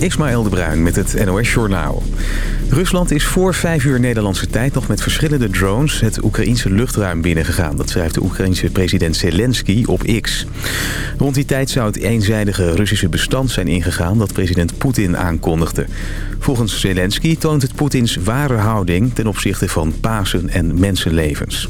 Ismaël de Bruin met het NOS Journaal. Rusland is voor vijf uur Nederlandse tijd nog met verschillende drones het Oekraïense luchtruim binnengegaan. Dat schrijft de Oekraïense president Zelensky op X. Rond die tijd zou het eenzijdige Russische bestand zijn ingegaan dat president Poetin aankondigde. Volgens Zelensky toont het Poetins ware houding ten opzichte van Pasen en mensenlevens.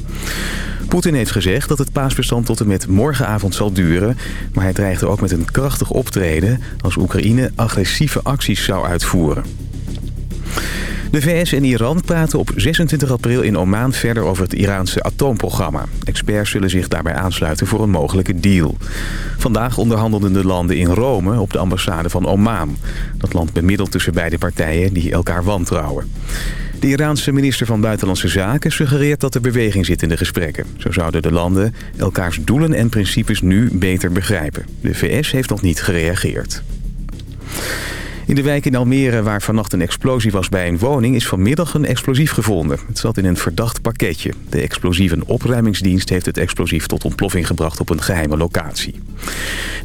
Poetin heeft gezegd dat het paasbestand tot en met morgenavond zal duren. Maar hij dreigde ook met een krachtig optreden als Oekraïne agressieve acties zou uitvoeren. De VS en Iran praten op 26 april in Oman verder over het Iraanse atoomprogramma. Experts zullen zich daarbij aansluiten voor een mogelijke deal. Vandaag onderhandelden de landen in Rome op de ambassade van Oman. Dat land bemiddelt tussen beide partijen die elkaar wantrouwen. De Iraanse minister van Buitenlandse Zaken suggereert dat er beweging zit in de gesprekken. Zo zouden de landen elkaars doelen en principes nu beter begrijpen. De VS heeft nog niet gereageerd. In de wijk in Almere, waar vannacht een explosie was bij een woning... is vanmiddag een explosief gevonden. Het zat in een verdacht pakketje. De explosieve opruimingsdienst heeft het explosief tot ontploffing gebracht... op een geheime locatie.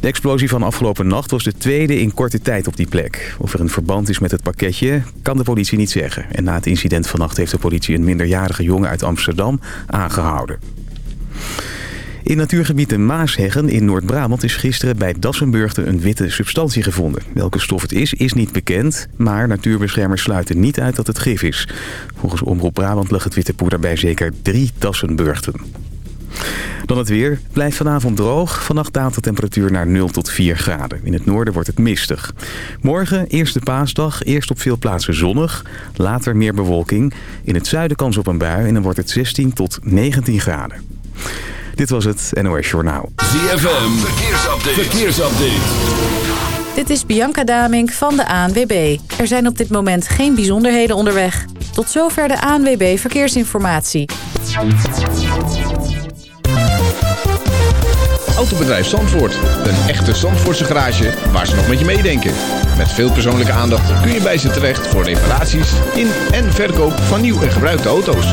De explosie van afgelopen nacht was de tweede in korte tijd op die plek. Of er een verband is met het pakketje, kan de politie niet zeggen. En na het incident vannacht heeft de politie een minderjarige jongen uit Amsterdam aangehouden. In natuurgebied de Maasheggen in Noord-Brabant is gisteren bij Dassenburgte een witte substantie gevonden. Welke stof het is, is niet bekend, maar natuurbeschermers sluiten niet uit dat het gif is. Volgens Omroep Brabant lag het witte poeder bij zeker drie Dassenburgten. Dan het weer. Blijft vanavond droog. Vannacht daalt de temperatuur naar 0 tot 4 graden. In het noorden wordt het mistig. Morgen, eerste paasdag, eerst op veel plaatsen zonnig. Later meer bewolking. In het zuiden kans op een bui en dan wordt het 16 tot 19 graden. Dit was het NOS Journaal. ZFM, verkeersupdate. verkeersupdate. Dit is Bianca Damink van de ANWB. Er zijn op dit moment geen bijzonderheden onderweg. Tot zover de ANWB Verkeersinformatie. Autobedrijf Zandvoort. Een echte Zandvoortse garage waar ze nog met je meedenken. Met veel persoonlijke aandacht kun je bij ze terecht voor reparaties in en verkoop van nieuw en gebruikte auto's.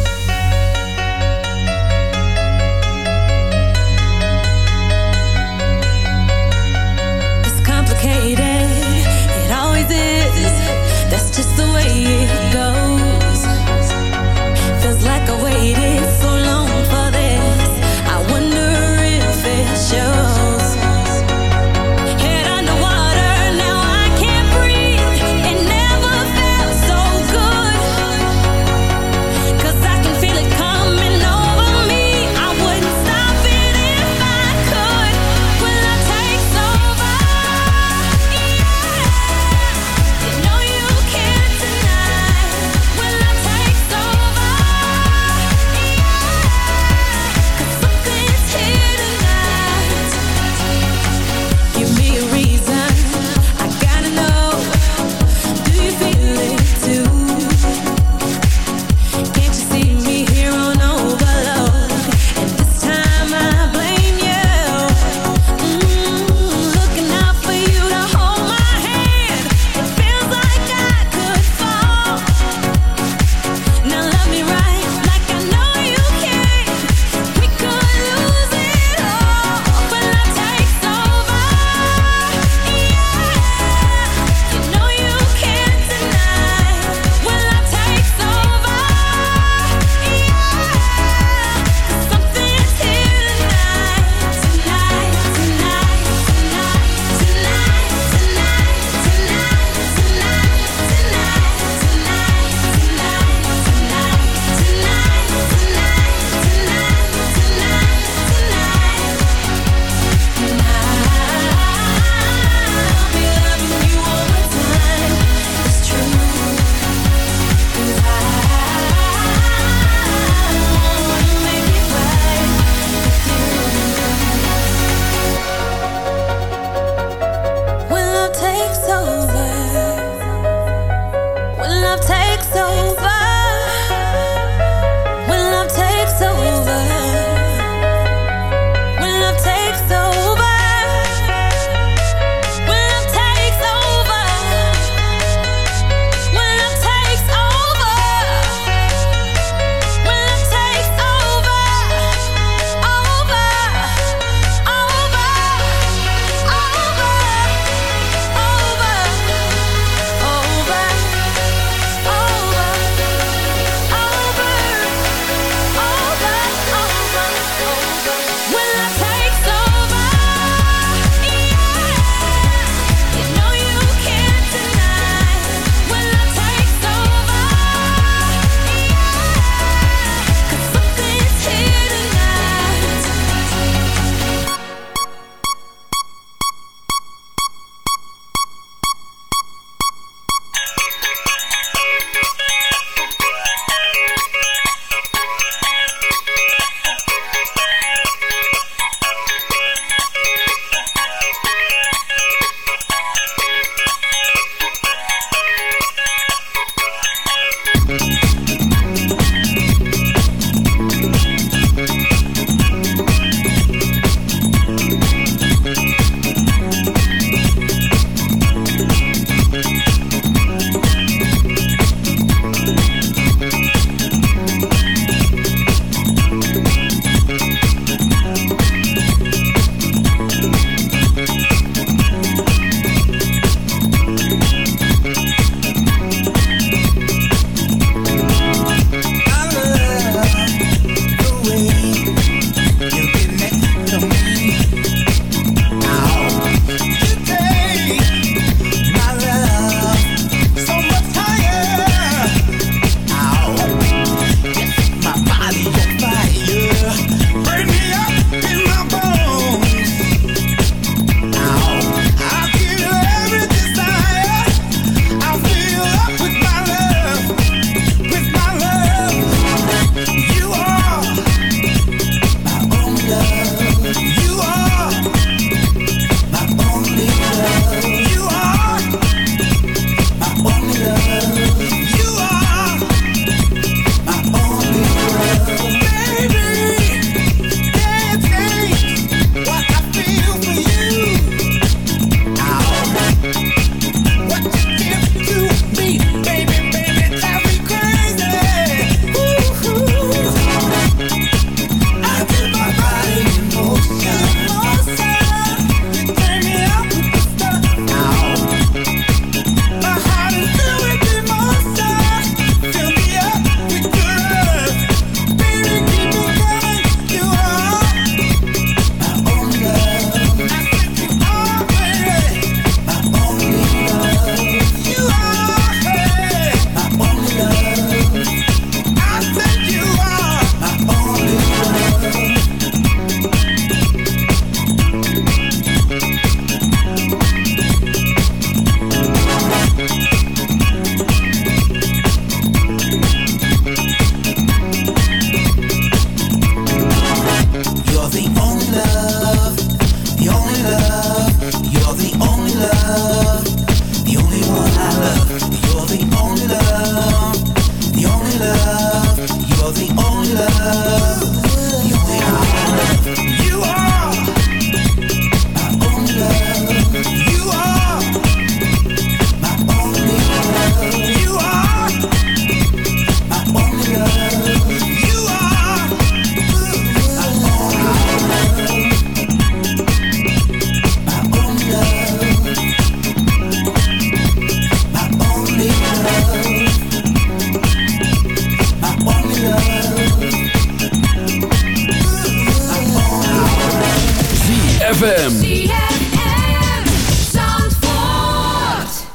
ZFM.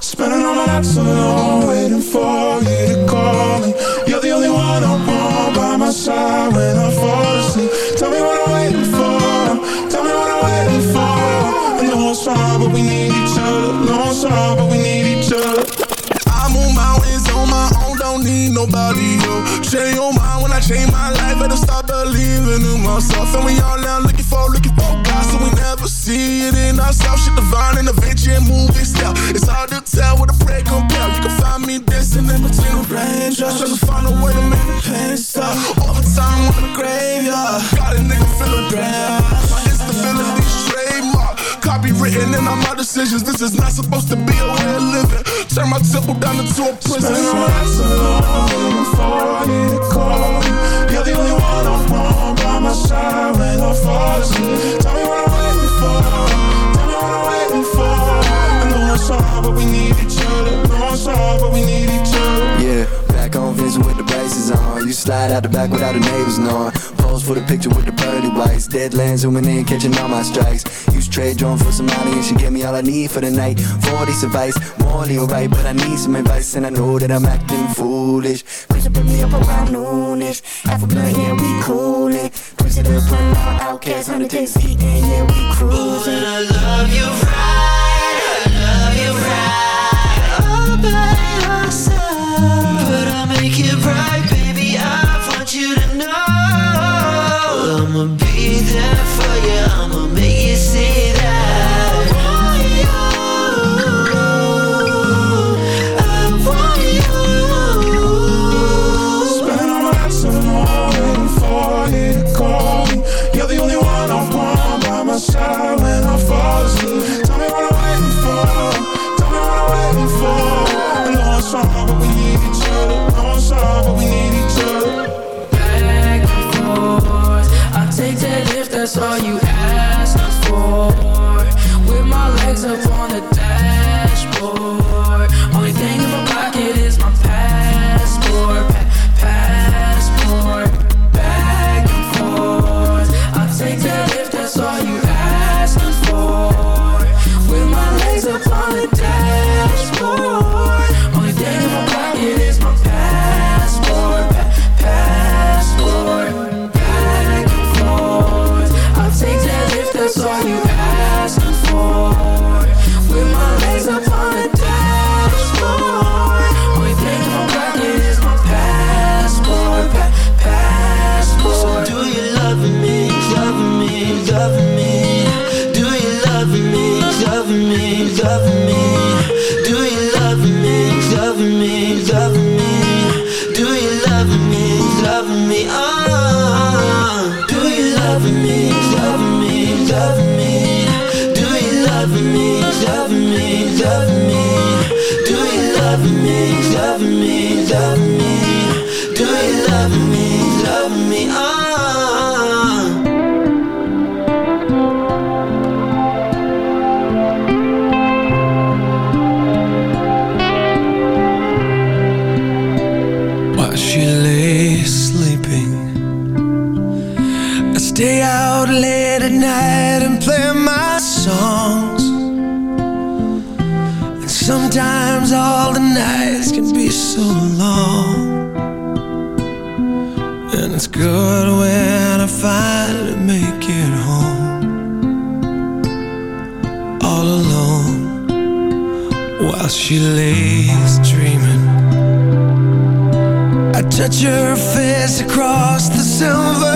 Spending all my night so long, waiting for you to call me. You're the only one I want by my side when I fall asleep. Tell me what I'm waiting for. Tell me what I'm waiting for. I know it's wrong, but we need each other. No, it's wrong, but we need each other I move mountains on my own. Don't need nobody, yo Change your mind when I change my life Better stop believing in myself And we all now so we never see it in ourselves. Shit divine in the venture and movie style. It's hard to tell what a prayer compare. You can find me dancing in between the raindrops, trying to find a way to make the pain stop. All the time on the graveyard, got a nigga feeling grand. My instability's trademark, copywritten in all my decisions. This is not supposed to be a way of living. Turn my temple down into a prison. Spend my alone before I get a call. You're the only one I want my side when I'm falling. Tell me what I'm waiting for. Tell me what I'm waiting for. I know it's hard, but we need each other. I know it's hard, but we need each other. Yeah, back on Vince with the braces on. You slide out the back without the neighbors knowing. Pose for the picture with the pearly whites. Deadlands zooming in, catching all my strikes. Use trade drone for some money and she give me all I need for the night. 40 advice, morally alright, but I need some advice and I know that I'm acting foolish. Push up me up around noonish. half a blood, yeah, we coolin'. Push it up, run out, outcast, 100 days and yeah, we cruising. Ooh, and I love you right, I love you right. All by myself. at night and play my songs. And sometimes all the nights can be so long. And it's good when I finally make it home. All alone While she lays dreaming. I touch her face across the silver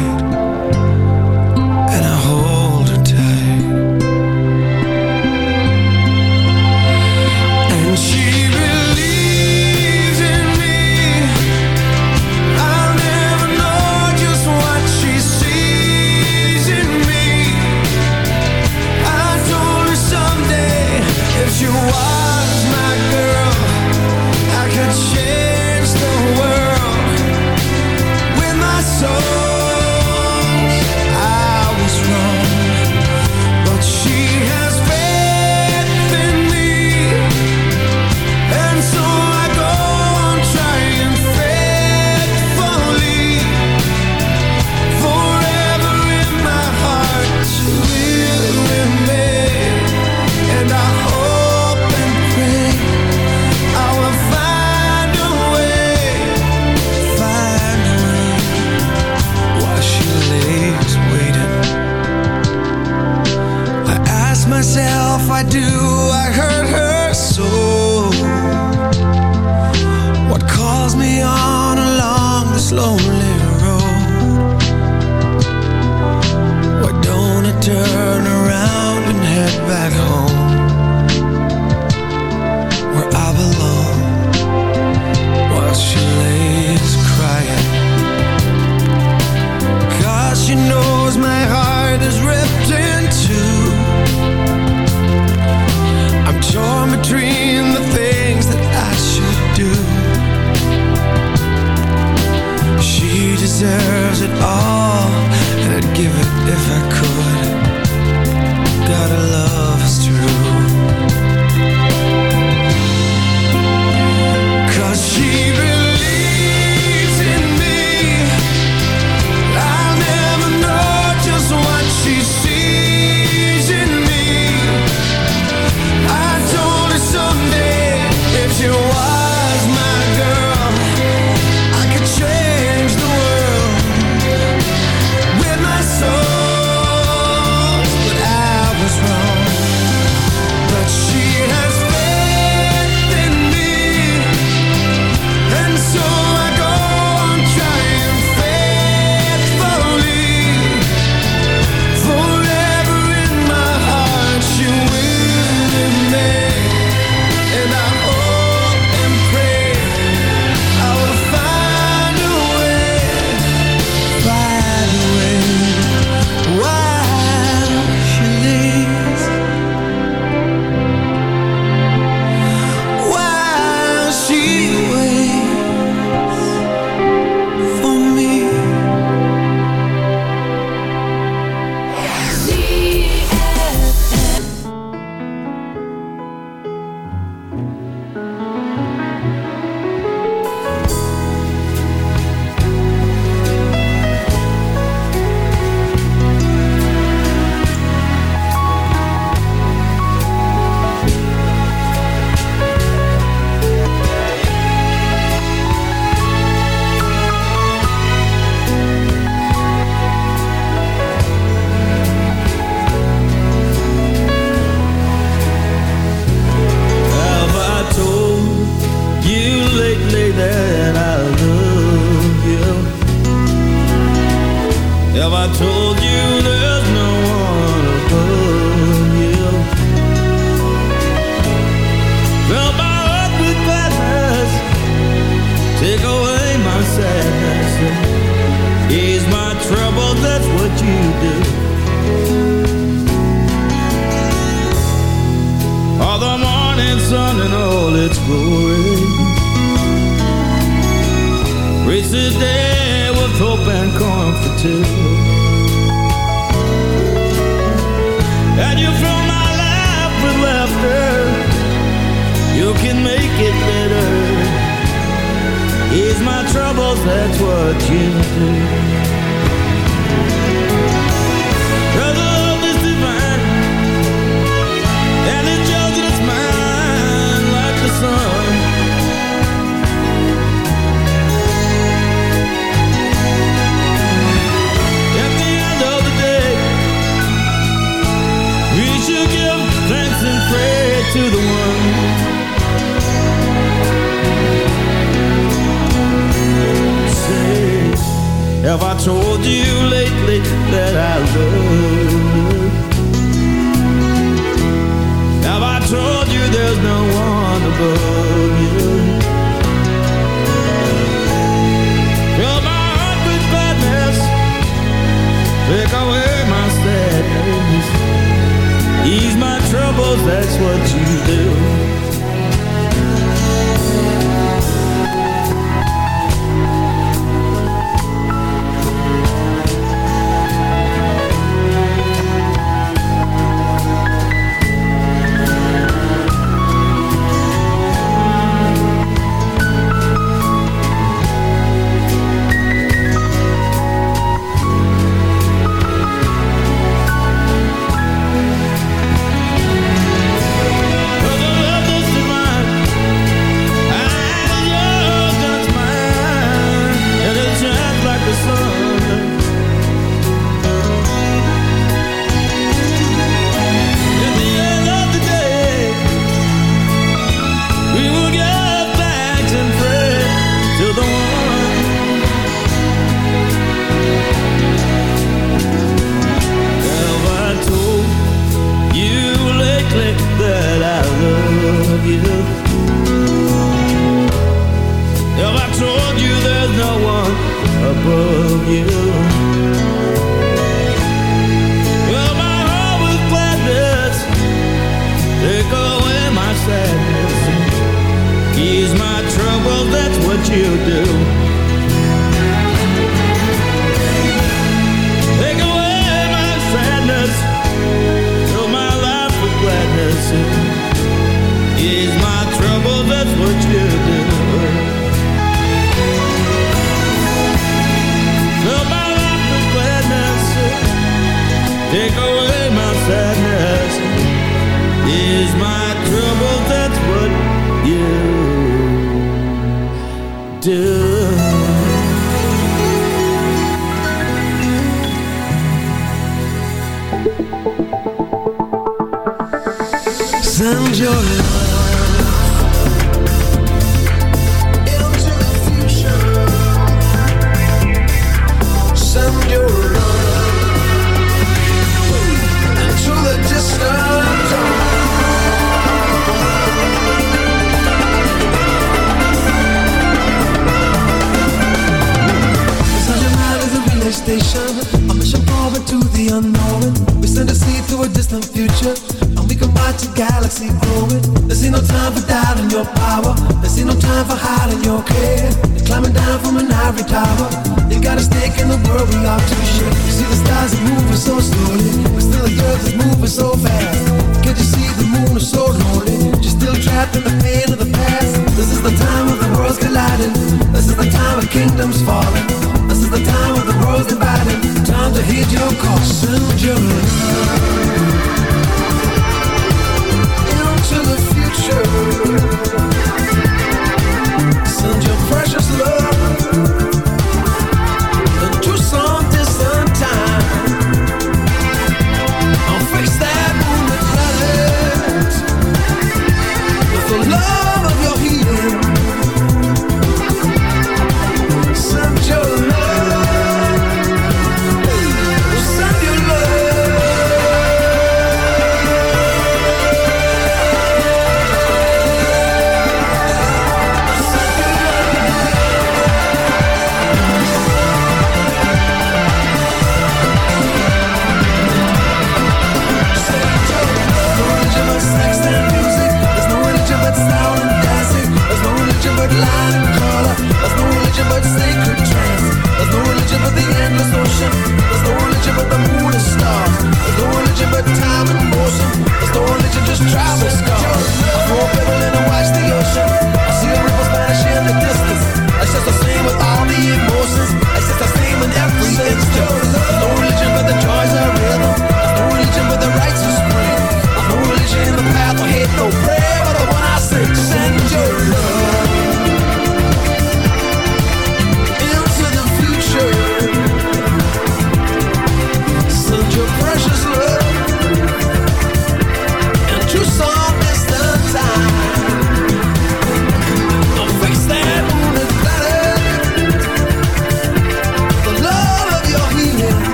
do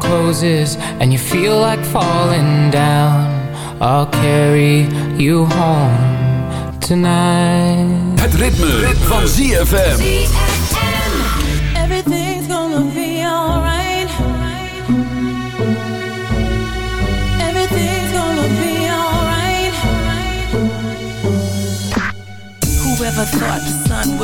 Closes and you feel like falling down, I'll carry you home tonight. Het ritme, van ZFM. Everything's gonna be alright. Everything's gonna be alright. Whoever thought the sun would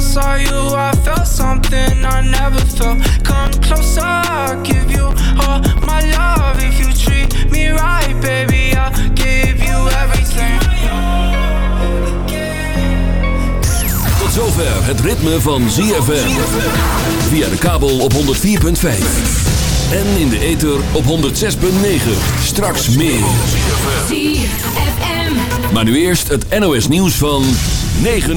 saw you, I felt something I never felt. Come closer, I'll give you all my love. If you treat me right, baby, I'll give you everything. Tot zover het ritme van ZFM. Via de kabel op 104.5. En in de ether op 106.9. Straks meer. ZFM. Maar nu eerst het NOS nieuws van 9